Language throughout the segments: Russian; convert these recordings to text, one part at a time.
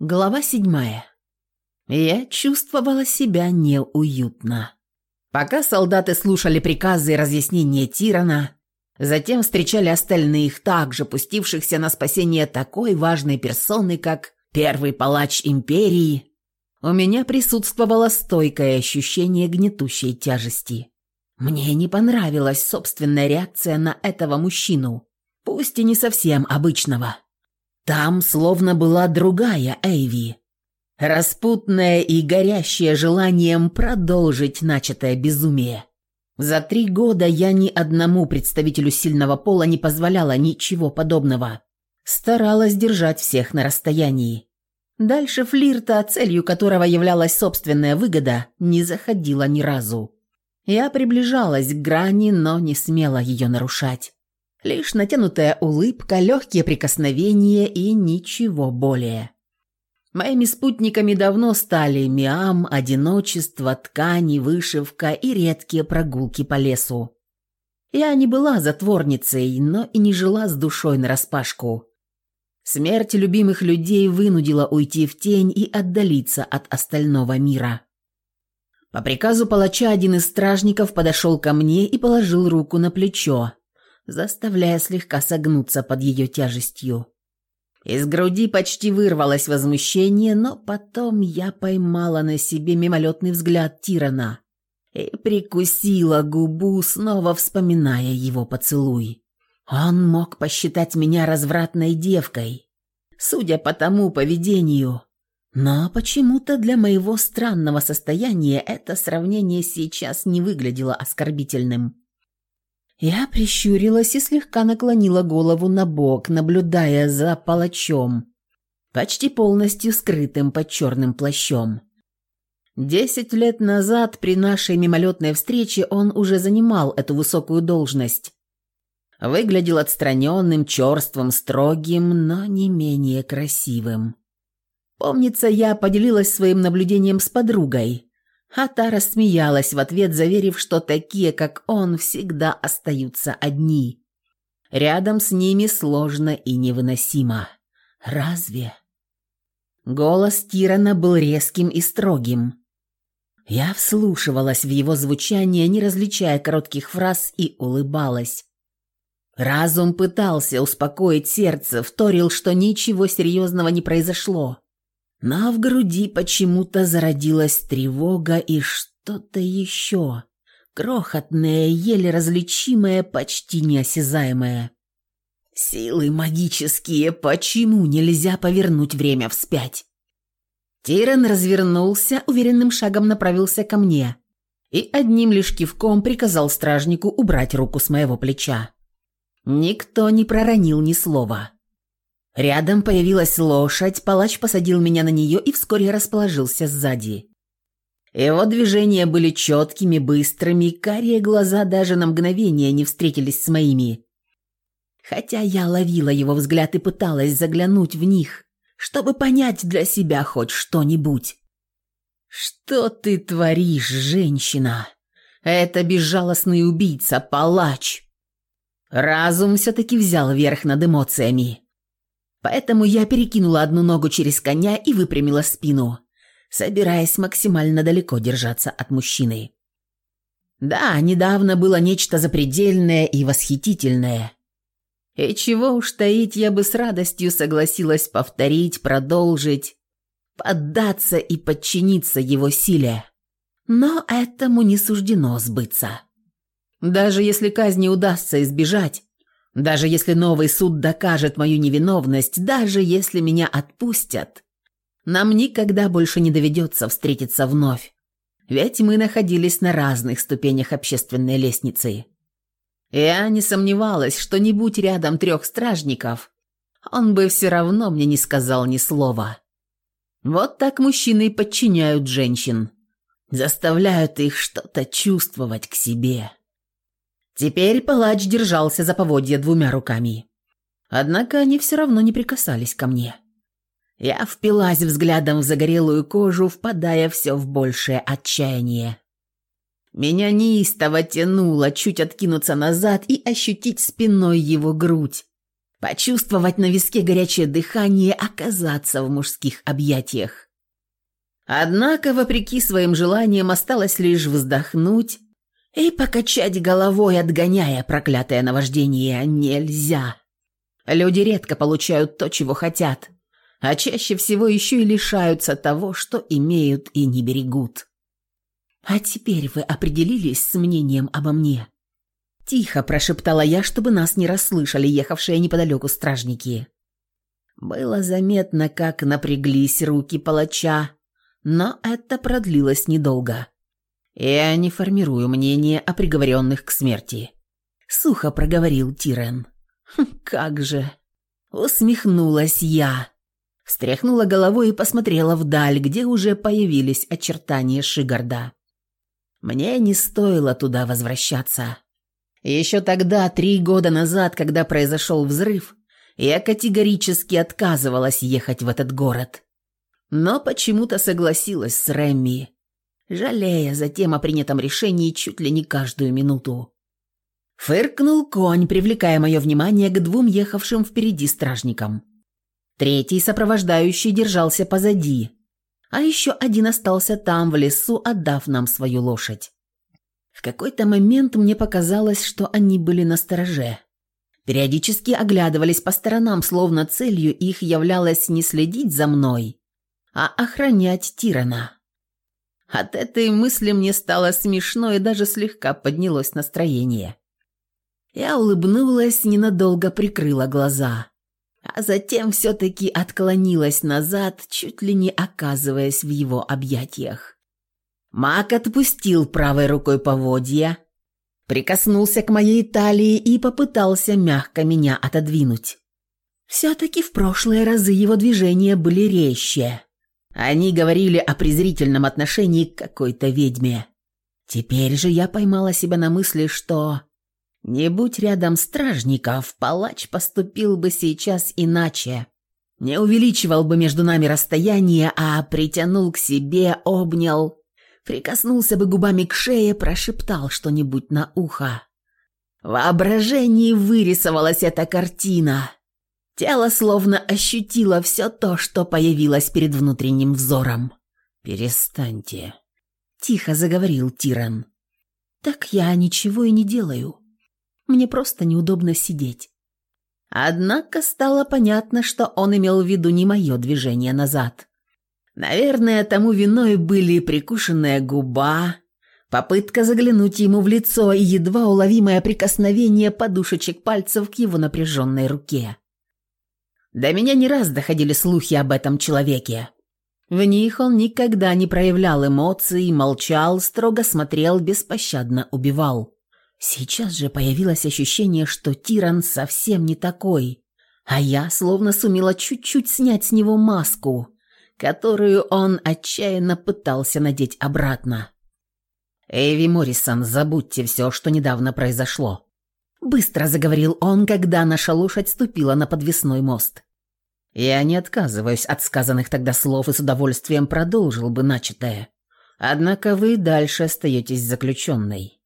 Глава седьмая. Я чувствовала себя неуютно. Пока солдаты слушали приказы и разъяснения Тирана, затем встречали остальных, также пустившихся на спасение такой важной персоны, как первый палач империи, у меня присутствовало стойкое ощущение гнетущей тяжести. Мне не понравилась собственная реакция на этого мужчину, пусть и не совсем обычного. Там словно была другая Эйви. Распутная и горящая желанием продолжить начатое безумие. За три года я ни одному представителю сильного пола не позволяла ничего подобного. Старалась держать всех на расстоянии. Дальше флирта, целью которого являлась собственная выгода, не заходила ни разу. Я приближалась к грани, но не смела ее нарушать. Лишь натянутая улыбка, легкие прикосновения и ничего более. Моими спутниками давно стали миам, одиночество, ткани, вышивка и редкие прогулки по лесу. Я не была затворницей, но и не жила с душой нараспашку. Смерть любимых людей вынудила уйти в тень и отдалиться от остального мира. По приказу палача один из стражников подошел ко мне и положил руку на плечо, заставляя слегка согнуться под ее тяжестью. Из груди почти вырвалось возмущение, но потом я поймала на себе мимолетный взгляд Тирана и прикусила губу, снова вспоминая его поцелуй. Он мог посчитать меня развратной девкой, судя по тому поведению, но почему-то для моего странного состояния это сравнение сейчас не выглядело оскорбительным. Я прищурилась и слегка наклонила голову на бок, наблюдая за палачом, почти полностью скрытым под черным плащом. Десять лет назад при нашей мимолетной встрече он уже занимал эту высокую должность. Выглядел отстраненным, черствым, строгим, но не менее красивым. Помнится, я поделилась своим наблюдением с подругой – а та рассмеялась в ответ, заверив, что такие, как он, всегда остаются одни. Рядом с ними сложно и невыносимо. Разве? Голос Тирана был резким и строгим. Я вслушивалась в его звучание, не различая коротких фраз, и улыбалась. Разум пытался успокоить сердце, вторил, что ничего серьезного не произошло. Но в груди почему-то зародилась тревога и что-то еще. Крохотное, еле различимое, почти неосязаемое. Силы магические, почему нельзя повернуть время вспять? Тирен развернулся, уверенным шагом направился ко мне и одним лишь кивком приказал стражнику убрать руку с моего плеча. Никто не проронил ни слова. Рядом появилась лошадь, палач посадил меня на нее и вскоре расположился сзади. Его движения были четкими, быстрыми, карие глаза даже на мгновение не встретились с моими. Хотя я ловила его взгляд и пыталась заглянуть в них, чтобы понять для себя хоть что-нибудь. «Что ты творишь, женщина? Это безжалостный убийца, палач!» Разум все-таки взял верх над эмоциями. Поэтому я перекинула одну ногу через коня и выпрямила спину, собираясь максимально далеко держаться от мужчины. Да, недавно было нечто запредельное и восхитительное. И чего уж таить, я бы с радостью согласилась повторить, продолжить, поддаться и подчиниться его силе. Но этому не суждено сбыться. Даже если казни удастся избежать, даже если новый суд докажет мою невиновность, даже если меня отпустят, нам никогда больше не доведется встретиться вновь. Ведь мы находились на разных ступенях общественной лестницы. Я не сомневалась, что не будь рядом трех стражников, он бы все равно мне не сказал ни слова. Вот так мужчины подчиняют женщин, заставляют их что-то чувствовать к себе. Теперь палач держался за поводья двумя руками. Однако они все равно не прикасались ко мне. Я впилась взглядом в загорелую кожу, впадая все в большее отчаяние. Меня неистово тянуло чуть откинуться назад и ощутить спиной его грудь, почувствовать на виске горячее дыхание, оказаться в мужских объятиях. Однако, вопреки своим желаниям, осталось лишь вздохнуть и покачать головой, отгоняя проклятое наваждение. Нельзя. Люди редко получают то, чего хотят, а чаще всего еще и лишаются того, что имеют и не берегут. «А теперь вы определились с мнением обо мне?» Тихо прошептала я, чтобы нас не расслышали ехавшие неподалеку стражники. Было заметно, как напряглись руки палача, но это продлилось недолго. «Я не формирую мнение о приговоренных к смерти», — сухо проговорил Тирен. «Хм, «Как же!» — усмехнулась я. Встряхнула головой и посмотрела вдаль, где уже появились очертания Шигарда. Мне не стоило туда возвращаться. Еще тогда, три года назад, когда произошел взрыв, я категорически отказывалась ехать в этот город. Но почему-то согласилась с Рэмми, жалея затем о принятом решении чуть ли не каждую минуту. Фыркнул конь, привлекая мое внимание к двум ехавшим впереди стражникам. Третий сопровождающий держался позади, а еще один остался там, в лесу, отдав нам свою лошадь. В какой-то момент мне показалось, что они были на стороже. Периодически оглядывались по сторонам, словно целью их являлось не следить за мной, а охранять Тирана. От этой мысли мне стало смешно и даже слегка поднялось настроение. Я улыбнулась, ненадолго прикрыла глаза, а затем все-таки отклонилась назад, чуть ли не оказываясь в его объятиях. Мак отпустил правой рукой поводья, прикоснулся к моей талии и попытался мягко меня отодвинуть. Все-таки в прошлые разы его движения были резче. Они говорили о презрительном отношении к какой-то ведьме. Теперь же я поймала себя на мысли, что не будь рядом стражников, палач поступил бы сейчас иначе. Не увеличивал бы между нами расстояние, а притянул к себе, обнял, прикоснулся бы губами к шее, прошептал что-нибудь на ухо. В воображении вырисовалась эта картина. Тело словно ощутило все то, что появилось перед внутренним взором. «Перестаньте», — тихо заговорил Тиран. «Так я ничего и не делаю. Мне просто неудобно сидеть. Однако стало понятно, что он имел в виду не мое движение назад. Наверное, тому виной были прикушенная губа, попытка заглянуть ему в лицо и едва уловимое прикосновение подушечек пальцев к его напряженной руке. До меня не раз доходили слухи об этом человеке. В них он никогда не проявлял эмоций, молчал, строго смотрел, беспощадно убивал. Сейчас же появилось ощущение, что Тиран совсем не такой, а я словно сумела чуть-чуть снять с него маску, которую он отчаянно пытался надеть обратно. «Эйви Моррисон, забудьте все, что недавно произошло», — быстро заговорил он, когда наша лошадь ступила на подвесной мост. «Я не отказываюсь от сказанных тогда слов и с удовольствием продолжил бы начатое. Однако вы дальше остаетесь заключенной».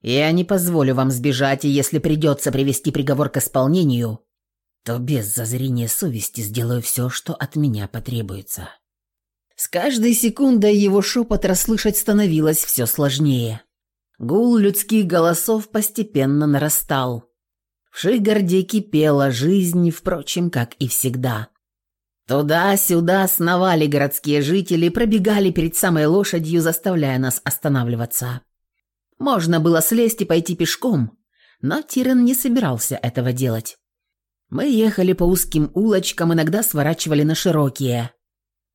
Я не позволю вам сбежать, и если придется привести приговор к исполнению, то без зазрения совести сделаю все, что от меня потребуется». С каждой секундой его шепот расслышать становилось все сложнее. Гул людских голосов постепенно нарастал. В Шигарде кипела жизнь, впрочем, как и всегда. Туда-сюда сновали городские жители, пробегали перед самой лошадью, заставляя нас останавливаться. Можно было слезть и пойти пешком, но Тирен не собирался этого делать. Мы ехали по узким улочкам, иногда сворачивали на широкие.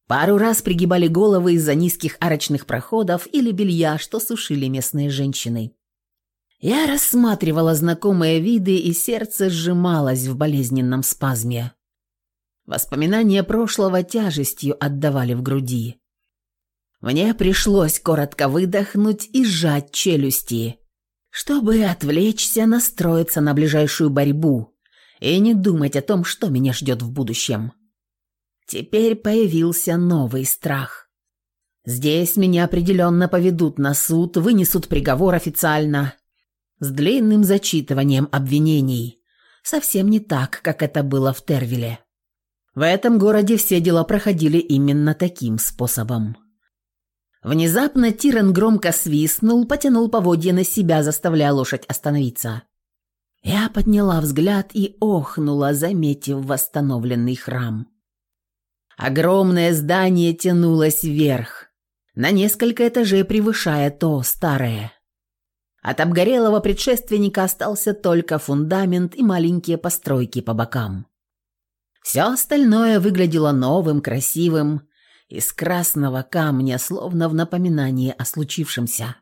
Пару раз пригибали головы из-за низких арочных проходов или белья, что сушили местные женщины. Я рассматривала знакомые виды, и сердце сжималось в болезненном спазме. Воспоминания прошлого тяжестью отдавали в груди. Мне пришлось коротко выдохнуть и сжать челюсти, чтобы отвлечься, настроиться на ближайшую борьбу и не думать о том, что меня ждет в будущем. Теперь появился новый страх. Здесь меня определенно поведут на суд, вынесут приговор официально, с длинным зачитыванием обвинений, Совсем не так, как это было в Тервиле. В этом городе все дела проходили именно таким способом. Внезапно Тирен громко свистнул, потянул поводья на себя, заставляя лошадь остановиться. Я подняла взгляд и охнула, заметив восстановленный храм. Огромное здание тянулось вверх, на несколько этажей превышая то старое. От обгорелого предшественника остался только фундамент и маленькие постройки по бокам. Все остальное выглядело новым, красивым, из красного камня, словно в напоминание о случившемся.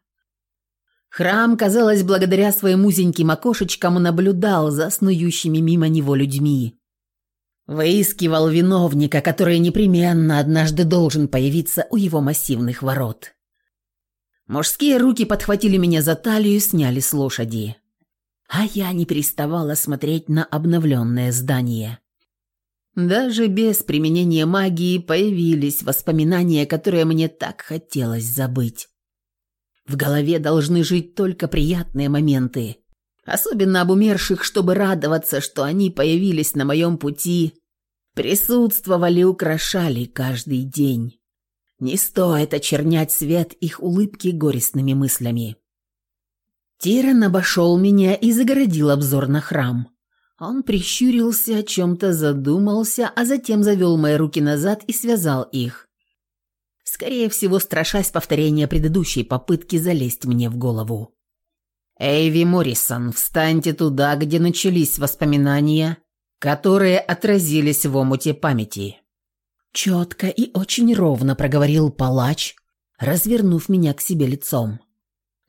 Храм, казалось, благодаря своим узеньким окошечкам наблюдал за снующими мимо него людьми. Выискивал виновника, который непременно однажды должен появиться у его массивных ворот. Мужские руки подхватили меня за талию и сняли с лошади. А я не переставала смотреть на обновленное здание. Даже без применения магии появились воспоминания, которые мне так хотелось забыть. В голове должны жить только приятные моменты, особенно об умерших, чтобы радоваться, что они появились на моем пути, присутствовали, украшали каждый день. Не стоит очернять свет их улыбки горестными мыслями. Тиран обошел меня и загородил обзор на храм. Он прищурился, о чем-то задумался, а затем завел мои руки назад и связал их. Скорее всего, страшась повторения предыдущей попытки залезть мне в голову. «Эйви Моррисон, встаньте туда, где начались воспоминания, которые отразились в омуте памяти». Четко и очень ровно проговорил палач, развернув меня к себе лицом.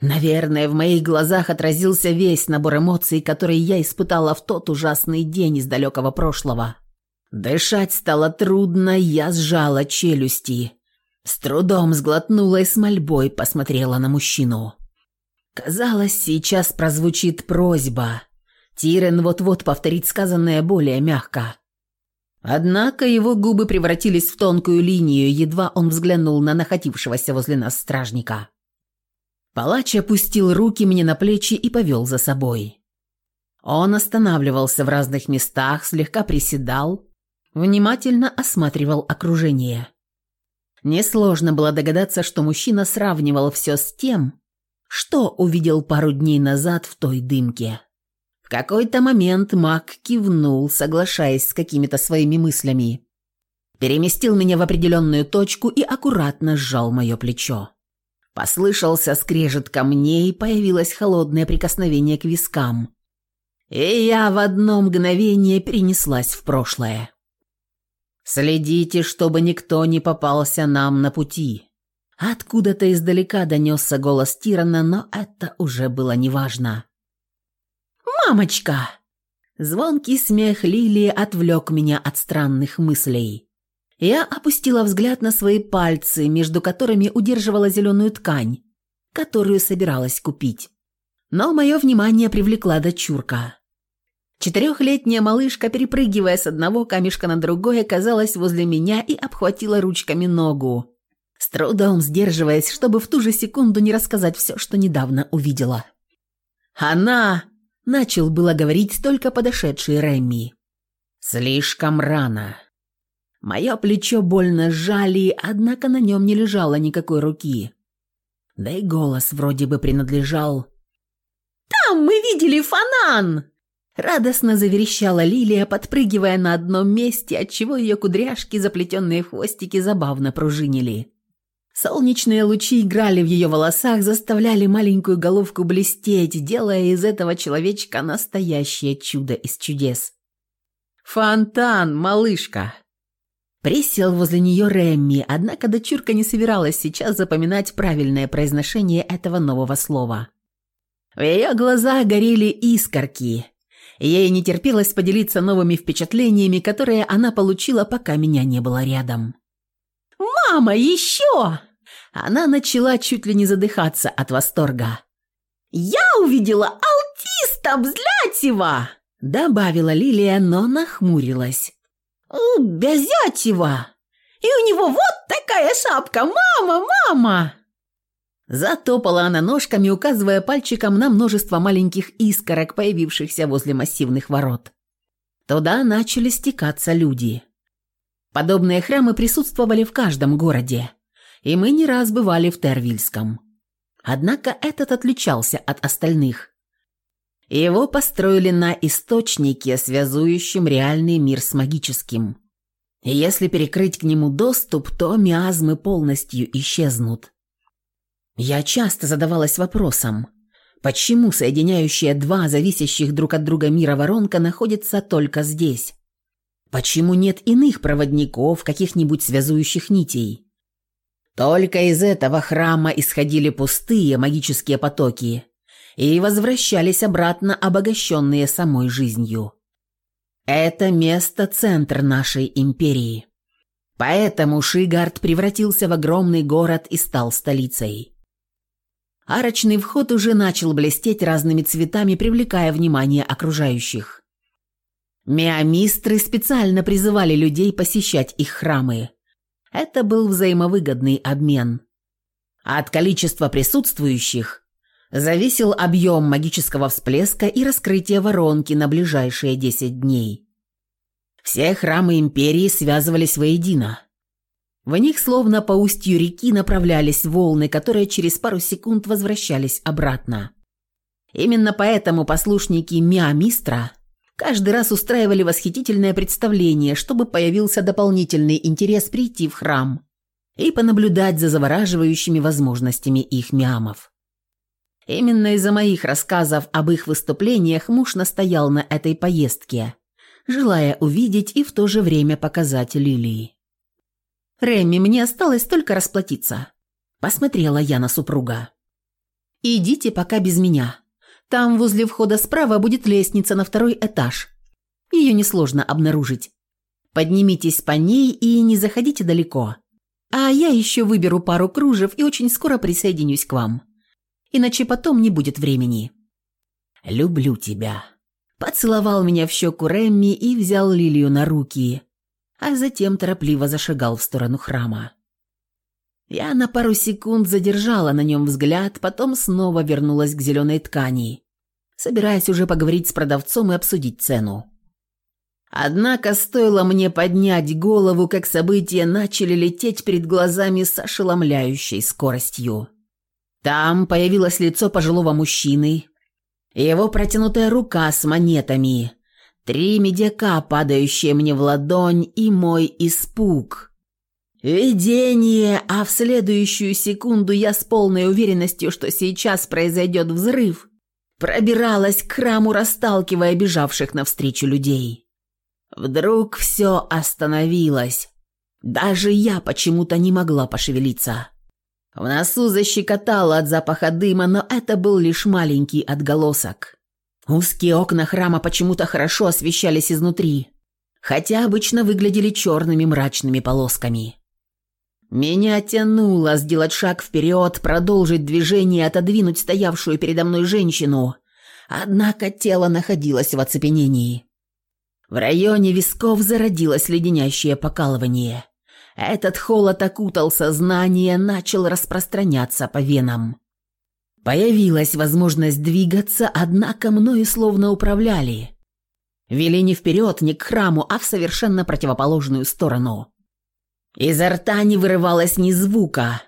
Наверное, в моих глазах отразился весь набор эмоций, которые я испытала в тот ужасный день из далекого прошлого. Дышать стало трудно, я сжала челюсти. С трудом сглотнула и с мольбой посмотрела на мужчину. Казалось, сейчас прозвучит просьба. Тирен вот-вот повторит сказанное более мягко. Однако его губы превратились в тонкую линию, едва он взглянул на находившегося возле нас стражника. Палач опустил руки мне на плечи и повел за собой. Он останавливался в разных местах, слегка приседал, внимательно осматривал окружение. Несложно было догадаться, что мужчина сравнивал все с тем, что увидел пару дней назад в той дымке. Какой-то момент маг кивнул, соглашаясь с какими-то своими мыслями. Переместил меня в определенную точку и аккуратно сжал мое плечо. Послышался скрежет камней, появилось холодное прикосновение к вискам. И я в одно мгновение перенеслась в прошлое. «Следите, чтобы никто не попался нам на пути». Откуда-то издалека донесся голос Тирана, но это уже было неважно. «Мамочка!» Звонкий смех Лилии отвлек меня от странных мыслей. Я опустила взгляд на свои пальцы, между которыми удерживала зеленую ткань, которую собиралась купить. Но мое внимание привлекла дочурка. Четырехлетняя малышка, перепрыгивая с одного камешка на другой, оказалась возле меня и обхватила ручками ногу, с трудом сдерживаясь, чтобы в ту же секунду не рассказать все, что недавно увидела. «Она!» – начал было говорить только подошедший Рэмми. «Слишком рано», Мое плечо больно сжали, однако на нем не лежало никакой руки. Да и голос вроде бы принадлежал. «Там мы видели фонан!» Радостно заверещала Лилия, подпрыгивая на одном месте, отчего ее кудряшки, заплетенные в хвостики, забавно пружинили. Солнечные лучи играли в ее волосах, заставляли маленькую головку блестеть, делая из этого человечка настоящее чудо из чудес. «Фонтан, малышка!» Присел возле нее Рэмми, однако дочурка не собиралась сейчас запоминать правильное произношение этого нового слова. В ее глазах горели искорки. Ей не терпелось поделиться новыми впечатлениями, которые она получила, пока меня не было рядом. «Мама, еще!» Она начала чуть ли не задыхаться от восторга. «Я увидела аутиста Бзлятева!» Добавила Лилия, но нахмурилась. «Бязятева! И у него вот такая шапка! Мама, мама!» Затопала она ножками, указывая пальчиком на множество маленьких искорок, появившихся возле массивных ворот. Туда начали стекаться люди. Подобные храмы присутствовали в каждом городе, и мы не раз бывали в Тервильском. Однако этот отличался от остальных. Его построили на источнике, связующем реальный мир с магическим. И если перекрыть к нему доступ, то миазмы полностью исчезнут. Я часто задавалась вопросом, почему соединяющая два зависящих друг от друга мира воронка находится только здесь? Почему нет иных проводников, каких-нибудь связующих нитей? Только из этого храма исходили пустые магические потоки и возвращались обратно обогащенные самой жизнью. Это место – центр нашей империи. Поэтому Шигард превратился в огромный город и стал столицей. Арочный вход уже начал блестеть разными цветами, привлекая внимание окружающих. Миамистры специально призывали людей посещать их храмы. Это был взаимовыгодный обмен. От количества присутствующих зависел объем магического всплеска и раскрытие воронки на ближайшие 10 дней. Все храмы империи связывались воедино. В них словно по устью реки направлялись волны, которые через пару секунд возвращались обратно. Именно поэтому послушники Миамистра каждый раз устраивали восхитительное представление, чтобы появился дополнительный интерес прийти в храм и понаблюдать за завораживающими возможностями их миамов. Именно из-за моих рассказов об их выступлениях муж настоял на этой поездке, желая увидеть и в то же время показать Лилии. «Рэмми, мне осталось только расплатиться», – посмотрела я на супруга. «Идите пока без меня. Там возле входа справа будет лестница на второй этаж. Ее несложно обнаружить. Поднимитесь по ней и не заходите далеко. А я еще выберу пару кружев и очень скоро присоединюсь к вам. Иначе потом не будет времени». «Люблю тебя», – поцеловал меня в щеку Рэмми и взял Лилию на руки а затем торопливо зашагал в сторону храма. Я на пару секунд задержала на нем взгляд, потом снова вернулась к зеленой ткани, собираясь уже поговорить с продавцом и обсудить цену. Однако стоило мне поднять голову, как события начали лететь перед глазами с ошеломляющей скоростью. Там появилось лицо пожилого мужчины, его протянутая рука с монетами, Три медяка, падающие мне в ладонь, и мой испуг. Видение, а в следующую секунду я с полной уверенностью, что сейчас произойдет взрыв, пробиралась к храму, расталкивая бежавших навстречу людей. Вдруг все остановилось. Даже я почему-то не могла пошевелиться. В носу защекотало от запаха дыма, но это был лишь маленький отголосок. Узкие окна храма почему-то хорошо освещались изнутри, хотя обычно выглядели черными мрачными полосками. Меня тянуло сделать шаг вперед, продолжить движение, отодвинуть стоявшую передо мной женщину, однако тело находилось в оцепенении. В районе висков зародилось леденящее покалывание. Этот холод окутал сознание, начал распространяться по венам. Появилась возможность двигаться, однако мною словно управляли. Вели не вперед, не к храму, а в совершенно противоположную сторону. Изо рта не вырывалось ни звука,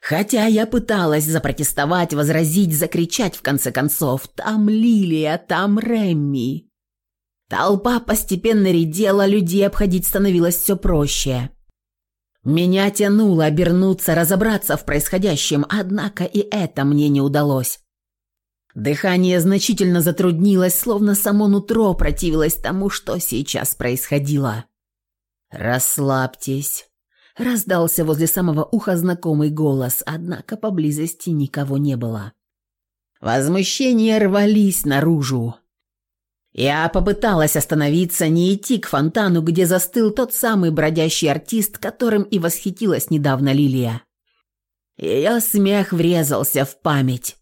хотя я пыталась запротестовать, возразить, закричать в конце концов «Там Лилия, там Рэмми». Толпа постепенно редела, людей обходить становилось все проще. Меня тянуло обернуться, разобраться в происходящем, однако и это мне не удалось. Дыхание значительно затруднилось, словно само нутро противилось тому, что сейчас происходило. «Расслабьтесь», — раздался возле самого уха знакомый голос, однако поблизости никого не было. Возмущения рвались наружу. Я попыталась остановиться, не идти к фонтану, где застыл тот самый бродящий артист, которым и восхитилась недавно Лилия. Ее смех врезался в память.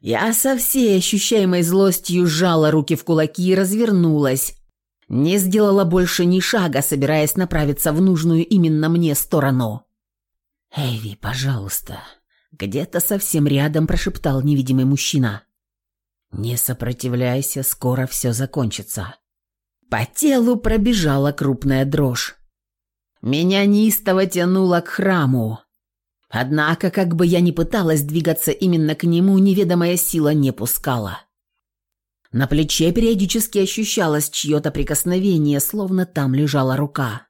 Я со всей ощущаемой злостью сжала руки в кулаки и развернулась. Не сделала больше ни шага, собираясь направиться в нужную именно мне сторону. «Эйви, пожалуйста», — где-то совсем рядом прошептал невидимый мужчина. «Не сопротивляйся, скоро все закончится». По телу пробежала крупная дрожь. Меня неистово тянуло к храму. Однако, как бы я ни пыталась двигаться именно к нему, неведомая сила не пускала. На плече периодически ощущалось чье-то прикосновение, словно там лежала рука.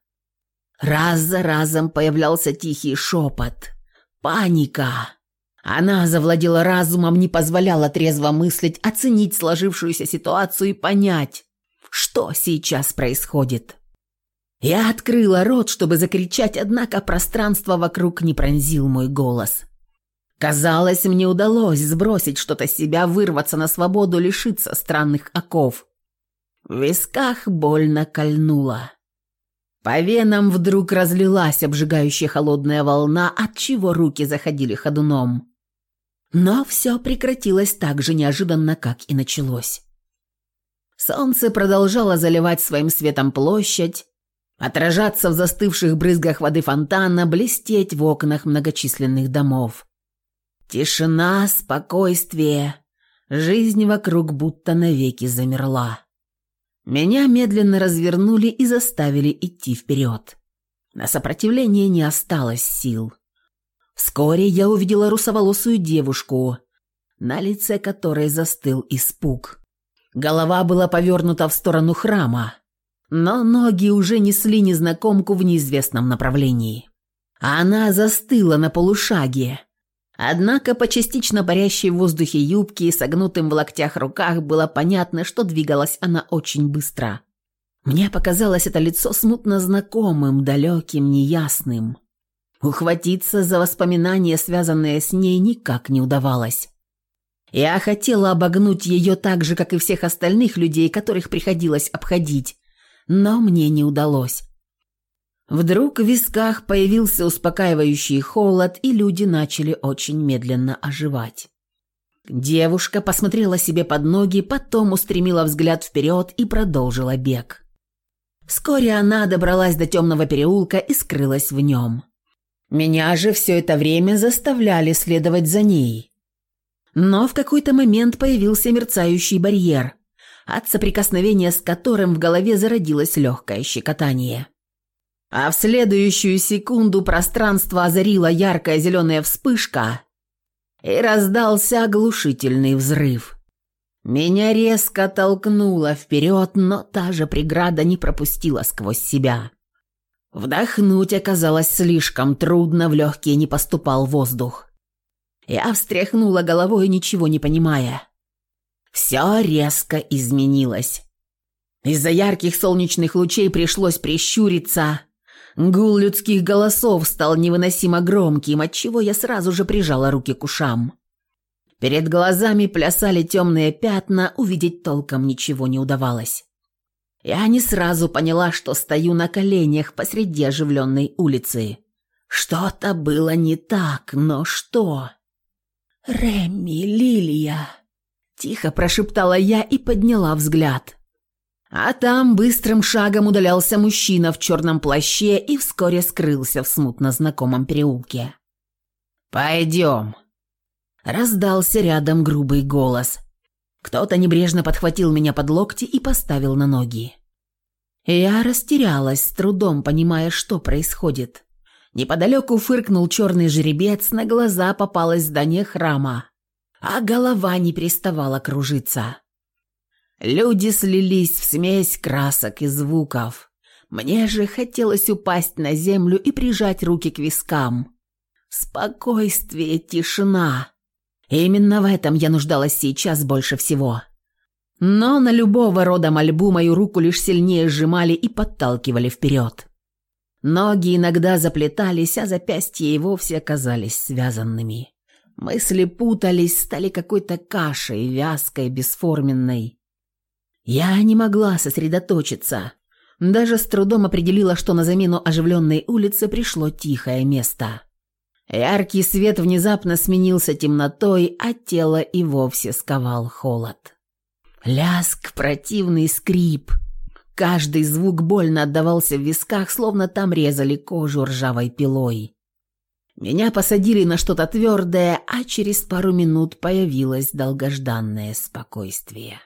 Раз за разом появлялся тихий шепот. Паника. Она завладела разумом, не позволяла трезво мыслить, оценить сложившуюся ситуацию и понять, что сейчас происходит. Я открыла рот, чтобы закричать, однако пространство вокруг не пронзил мой голос. Казалось, мне удалось сбросить что-то с себя, вырваться на свободу, лишиться странных оков. В висках больно кольнуло. По венам вдруг разлилась обжигающая холодная волна, от чего руки заходили ходуном. Но все прекратилось так же неожиданно, как и началось. Солнце продолжало заливать своим светом площадь, отражаться в застывших брызгах воды фонтана, блестеть в окнах многочисленных домов. Тишина, спокойствие, жизнь вокруг будто навеки замерла. Меня медленно развернули и заставили идти вперед. На сопротивление не осталось сил. Вскоре я увидела русоволосую девушку, на лице которой застыл испуг. Голова была повернута в сторону храма, но ноги уже несли незнакомку в неизвестном направлении. Она застыла на полушаге. Однако по частично парящей в воздухе юбке и согнутым в локтях руках было понятно, что двигалась она очень быстро. Мне показалось это лицо смутно знакомым, далеким, неясным. Ухватиться за воспоминания, связанные с ней, никак не удавалось. Я хотела обогнуть ее так же, как и всех остальных людей, которых приходилось обходить, но мне не удалось. Вдруг в висках появился успокаивающий холод, и люди начали очень медленно оживать. Девушка посмотрела себе под ноги, потом устремила взгляд вперед и продолжила бег. Вскоре она добралась до темного переулка и скрылась в нем. Меня же все это время заставляли следовать за ней. Но в какой-то момент появился мерцающий барьер, от соприкосновения с которым в голове зародилось легкое щекотание. А в следующую секунду пространство озарила яркая зеленая вспышка и раздался оглушительный взрыв. Меня резко толкнуло вперед, но та же преграда не пропустила сквозь себя. Вдохнуть оказалось слишком трудно, в легкие не поступал воздух. Я встряхнула головой, ничего не понимая. Все резко изменилось. Из-за ярких солнечных лучей пришлось прищуриться. Гул людских голосов стал невыносимо громким, отчего я сразу же прижала руки к ушам. Перед глазами плясали темные пятна, увидеть толком ничего не удавалось. Я не сразу поняла, что стою на коленях посреди оживленной улицы. Что-то было не так, но что? «Рэмми, Лилия!» Тихо прошептала я и подняла взгляд. А там быстрым шагом удалялся мужчина в черном плаще и вскоре скрылся в смутно знакомом переулке. «Пойдем!» Раздался рядом грубый голос. Кто-то небрежно подхватил меня под локти и поставил на ноги. Я растерялась, с трудом понимая, что происходит. Неподалеку фыркнул черный жеребец, на глаза попалось здание храма а голова не переставала кружиться. Люди слились в смесь красок и звуков. Мне же хотелось упасть на землю и прижать руки к вискам. Спокойствие, тишина. Именно в этом я нуждалась сейчас больше всего. Но на любого рода мольбу мою руку лишь сильнее сжимали и подталкивали вперед. Ноги иногда заплетались, а запястья и вовсе оказались связанными. Мысли путались, стали какой-то кашей, вязкой, бесформенной. Я не могла сосредоточиться. Даже с трудом определила, что на замену оживленной улице пришло тихое место. Яркий свет внезапно сменился темнотой, а тело и вовсе сковал холод. Ляск, противный скрип. Каждый звук больно отдавался в висках, словно там резали кожу ржавой пилой. Меня посадили на что-то твердое, а через пару минут появилось долгожданное спокойствие.